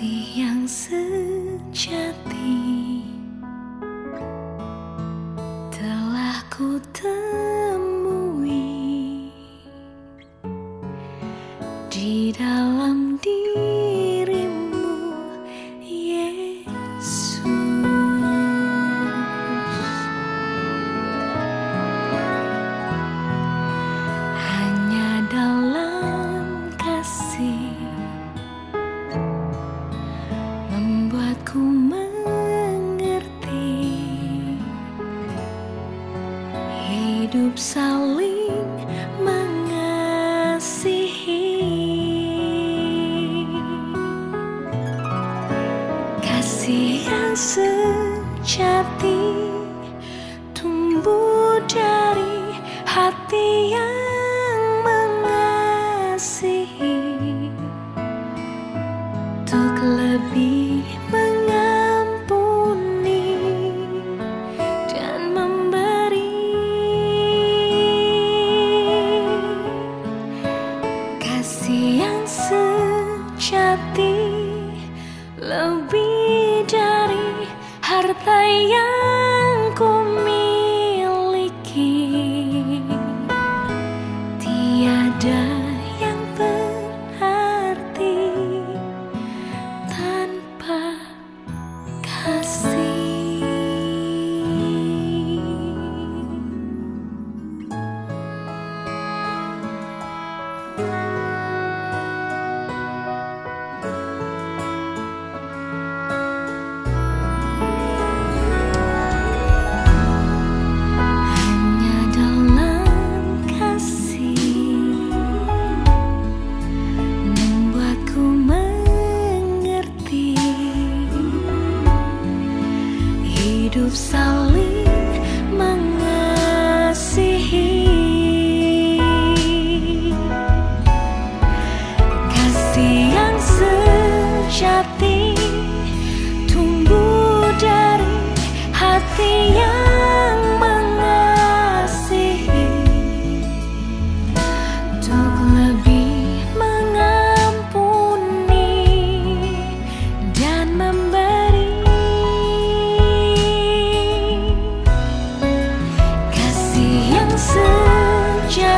yang sejati. Telah ku temui di dalam dirimu membuatku mengerti. Hidup saling mengasihi. Kasih yang sejati tumbuh dari hati yang mengasihi. Untuk lebih ku miliki tiada yang berarti tanpa kasih. Hanya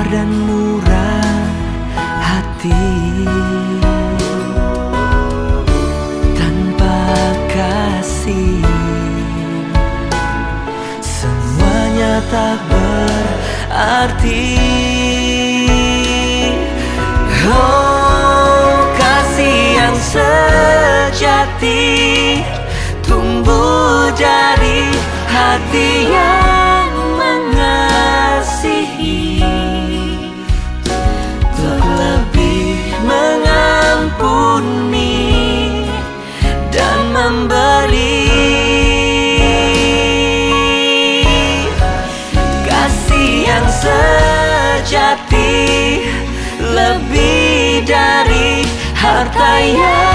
sabar dan murah hati. Tanpa kasih semuanya tak berarti. Oh kasih yang sejati tumbuh dari hati yang harta yang